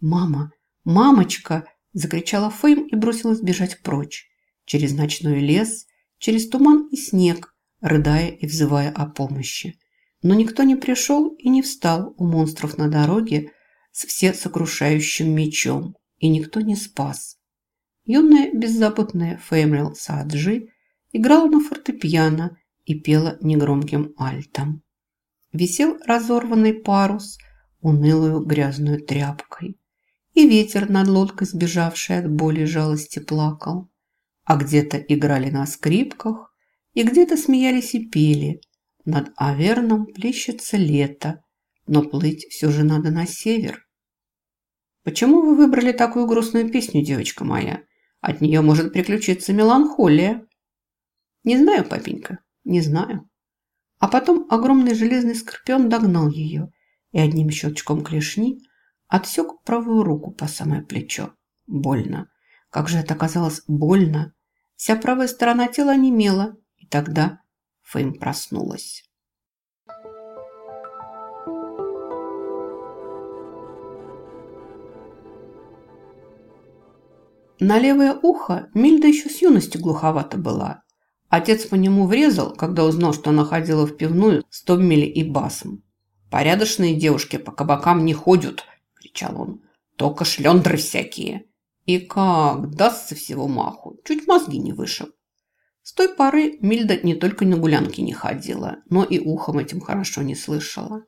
«Мама! Мамочка!» – закричала Фейм и бросилась бежать прочь. Через ночной лес, через туман и снег, рыдая и взывая о помощи. Но никто не пришел и не встал у монстров на дороге с всесокрушающим мечом, и никто не спас. Юная беззаботная Феймрил Сааджи играла на фортепиано и пела негромким альтом. Висел разорванный парус унылую грязную тряпкой. И ветер над лодкой, сбежавший от боли и жалости, плакал. А где-то играли на скрипках, и где-то смеялись и пели. Над Аверном плещется лето, но плыть все же надо на север. Почему вы выбрали такую грустную песню, девочка моя? От нее может приключиться меланхолия. Не знаю, папенька, не знаю. А потом огромный железный скорпион догнал ее и одним щелчком клешни отсек правую руку по самое плечо. Больно. Как же это оказалось больно. Вся правая сторона тела немела, и тогда Фейм проснулась. На левое ухо Мильда еще с юности глуховато была. Отец по нему врезал, когда узнал, что она ходила в пивную с Томмели и Басом. «Порядочные девушки по кабакам не ходят», – кричал он. «Только шлендры всякие». И как дастся всего маху, чуть мозги не вышиб. С той поры Мильда не только на гулянки не ходила, но и ухом этим хорошо не слышала.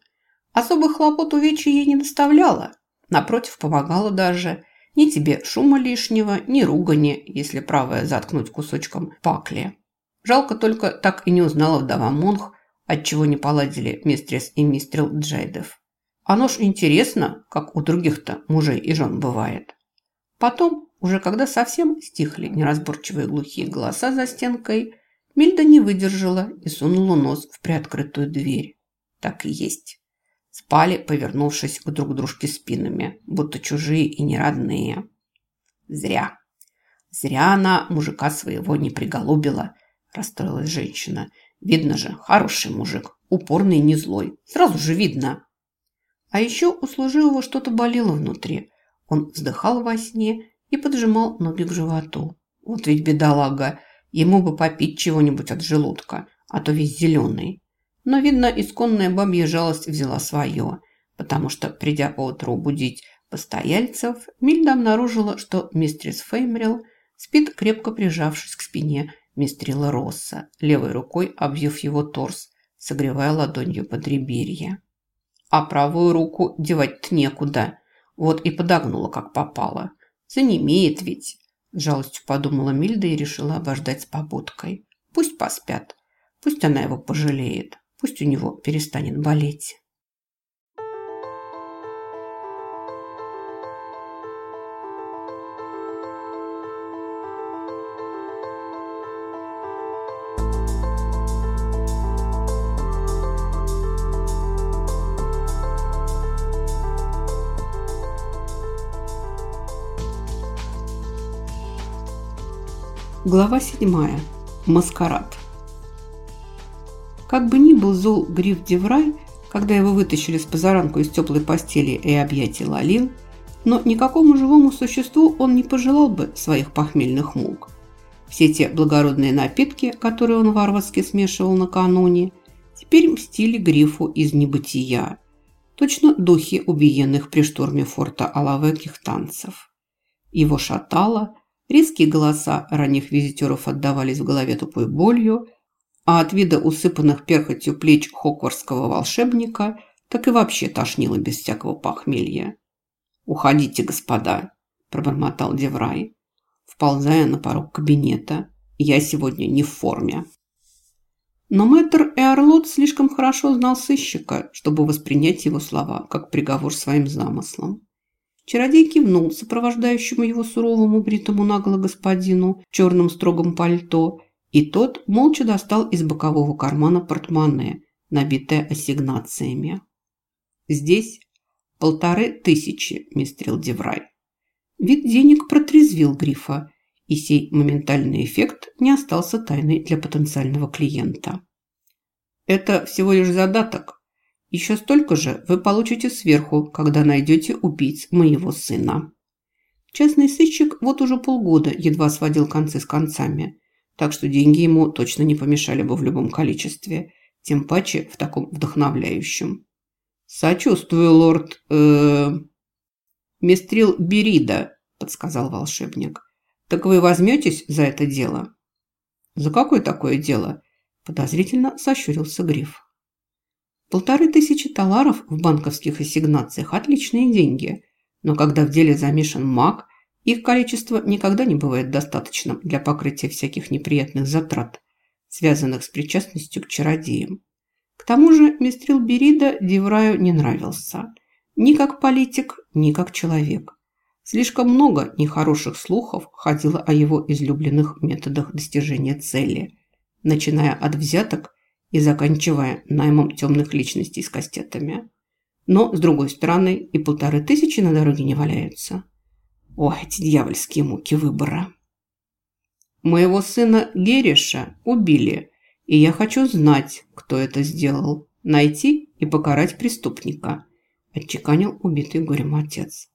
Особых хлопот увечья ей не доставляла. Напротив, помогала даже. Ни тебе шума лишнего, ни ругани, если правое заткнуть кусочком пакли. Жалко только так и не узнала вдова Монх, отчего не поладили мистрис и мистрил Джейдов. Оно ж интересно, как у других-то мужей и жен бывает. Потом, уже когда совсем стихли неразборчивые глухие голоса за стенкой, Мильда не выдержала и сунула нос в приоткрытую дверь. Так и есть. Спали, повернувшись к друг дружке спинами, будто чужие и неродные. Зря. Зря она мужика своего не приголубила, расстроилась женщина. Видно же, хороший мужик, упорный не злой. Сразу же видно. А еще у служивого что-то болело внутри. Он вздыхал во сне и поджимал ноги к животу. Вот ведь бедолага, ему бы попить чего-нибудь от желудка, а то весь зеленый. Но, видно, исконная бабья жалость взяла свое, потому что, придя поутру будить постояльцев, Мильда обнаружила, что мистрис Феймрил спит, крепко прижавшись к спине мистрила Росса, левой рукой обвив его торс, согревая ладонью подреберье. А правую руку девать-то некуда. Вот и подогнула, как попало. Занемеет ведь. Жалостью подумала Мильда и решила обождать с побудкой. Пусть поспят. Пусть она его пожалеет. Пусть у него перестанет болеть. Глава 7. Маскарад. Как бы ни был зол Гриф Деврай, когда его вытащили с позаранку из теплой постели и объятий Лалин, но никакому живому существу он не пожелал бы своих похмельных мук. Все те благородные напитки, которые он варварски смешивал накануне, теперь мстили Грифу из небытия. Точно духи убиенных при штурме форта Алавеких танцев. Его шатало – Резкие голоса ранних визитеров отдавались в голове тупой болью, а от вида усыпанных перхотью плеч хокварского волшебника так и вообще тошнило без всякого похмелья. «Уходите, господа», – пробормотал Деврай, вползая на порог кабинета. «Я сегодня не в форме». Но мэтр Эарлот слишком хорошо знал сыщика, чтобы воспринять его слова как приговор своим замыслам. Чародей кивнул сопровождающему его суровому бритому нагло господину в черном строгом пальто, и тот молча достал из бокового кармана портмоне, набитое ассигнациями. «Здесь полторы тысячи», – мистрил Деврай. Вид денег протрезвил Грифа, и сей моментальный эффект не остался тайной для потенциального клиента. «Это всего лишь задаток. Еще столько же вы получите сверху, когда найдете убийц моего сына. Частный сыщик вот уже полгода едва сводил концы с концами, так что деньги ему точно не помешали бы в любом количестве, тем паче в таком вдохновляющем. «Сочувствую, лорд... Э, Мистрил Берида», – подсказал волшебник. «Так вы возьметесь за это дело?» «За какое такое дело?» – подозрительно сощурился Гриф. Полторы тысячи таларов в банковских ассигнациях – отличные деньги, но когда в деле замешан маг, их количество никогда не бывает достаточным для покрытия всяких неприятных затрат, связанных с причастностью к чародеям. К тому же мистрил Берида Девраю не нравился. Ни как политик, ни как человек. Слишком много нехороших слухов ходило о его излюбленных методах достижения цели, начиная от взяток и заканчивая наймом темных личностей с кастетами. Но, с другой стороны, и полторы тысячи на дороге не валяются. Ой, эти дьявольские муки выбора. Моего сына Гериша убили, и я хочу знать, кто это сделал. Найти и покарать преступника, отчеканил убитый горем отец.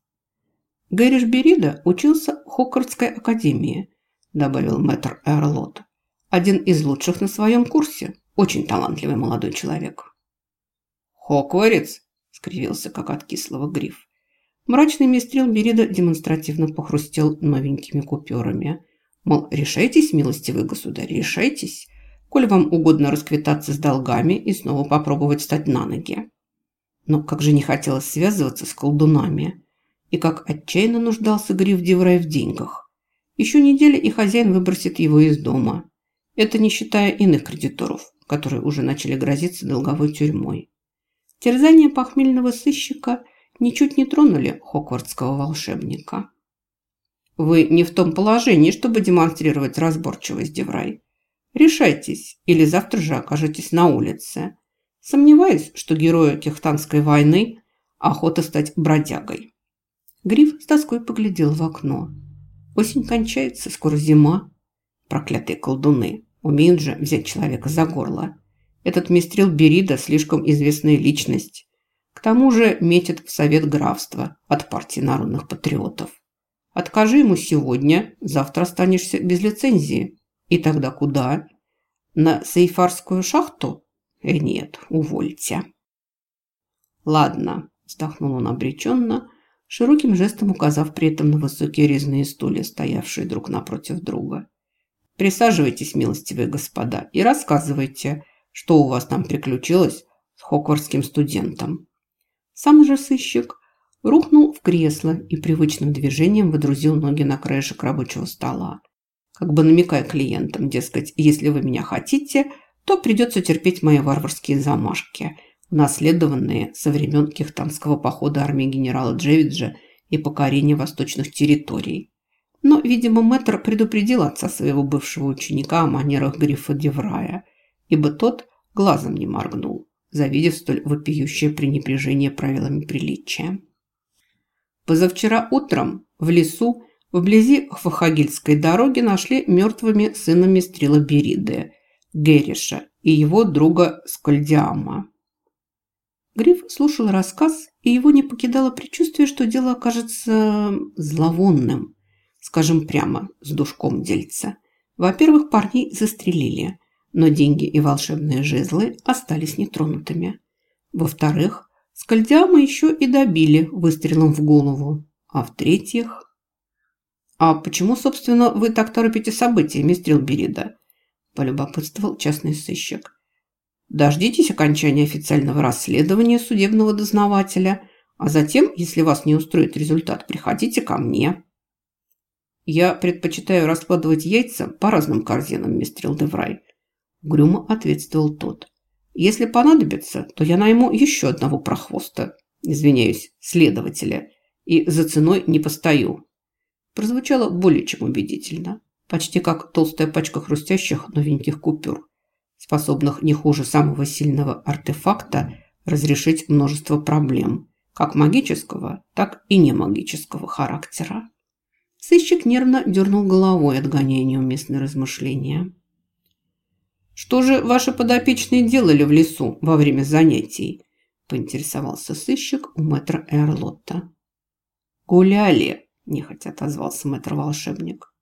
Гэриш Берида учился в Хоккардской академии, добавил мэтр Эрлот. Один из лучших на своем курсе. Очень талантливый молодой человек. «Хокварец?» – скривился, как от кислого гриф. Мрачный мистрил Берида демонстративно похрустел новенькими купюрами. Мол, решайтесь, милостивый государь, решайтесь, коль вам угодно расквитаться с долгами и снова попробовать встать на ноги. Но как же не хотелось связываться с колдунами. И как отчаянно нуждался Гриф Деврай в деньгах. Еще неделя, и хозяин выбросит его из дома. Это не считая иных кредиторов которые уже начали грозиться долговой тюрьмой. Терзания похмельного сыщика ничуть не тронули хоквартского волшебника. «Вы не в том положении, чтобы демонстрировать разборчивость, Деврай. Решайтесь, или завтра же окажетесь на улице. Сомневаюсь, что герою Кехтанской войны охота стать бродягой». Гриф с тоской поглядел в окно. Осень кончается, скоро зима. Проклятые колдуны. Умеют же взять человека за горло. Этот мистрил Берида слишком известная личность. К тому же метит в совет графства от партии народных патриотов. Откажи ему сегодня, завтра останешься без лицензии. И тогда куда? На Сейфарскую шахту? Э, нет, увольте. Ладно, вздохнул он обреченно, широким жестом указав при этом на высокие резные стулья, стоявшие друг напротив друга. Присаживайтесь, милостивые господа, и рассказывайте, что у вас там приключилось с хоквардским студентом. Сам же сыщик рухнул в кресло и привычным движением выдрузил ноги на краешек рабочего стола, как бы намекая клиентам, дескать, если вы меня хотите, то придется терпеть мои варварские замашки, унаследованные со времен кехтанского похода армии генерала Джевиджа и покорения восточных территорий. Но, видимо, мэтр предупредил отца своего бывшего ученика о манерах Грифа Деврая, ибо тот глазом не моргнул, завидев столь вопиющее пренебрежение правилами приличия. Позавчера утром в лесу вблизи Хвахагильской дороги нашли мертвыми сына Мистрила Бериды, Гериша и его друга Скольдиама. Гриф слушал рассказ, и его не покидало предчувствие, что дело окажется зловонным – скажем прямо, с душком дельца. Во-первых, парней застрелили, но деньги и волшебные жезлы остались нетронутыми. Во-вторых, Скальдиама еще и добили выстрелом в голову. А в-третьих... «А почему, собственно, вы так торопите события, мистер Берида?» – полюбопытствовал частный сыщик. «Дождитесь окончания официального расследования судебного дознавателя, а затем, если вас не устроит результат, приходите ко мне». «Я предпочитаю раскладывать яйца по разным корзинам, мистер Деврай», – Грюмо ответствовал тот. «Если понадобится, то я найму еще одного прохвоста, извиняюсь, следователя, и за ценой не постою». Прозвучало более чем убедительно, почти как толстая пачка хрустящих новеньких купюр, способных не хуже самого сильного артефакта разрешить множество проблем, как магического, так и немагического характера. Сыщик нервно дернул головой, отгоняя неуместные размышления. «Что же ваши подопечные делали в лесу во время занятий?» – поинтересовался сыщик у мэтра Эрлотта. «Гуляли», – нехотя отозвался мэтр-волшебник.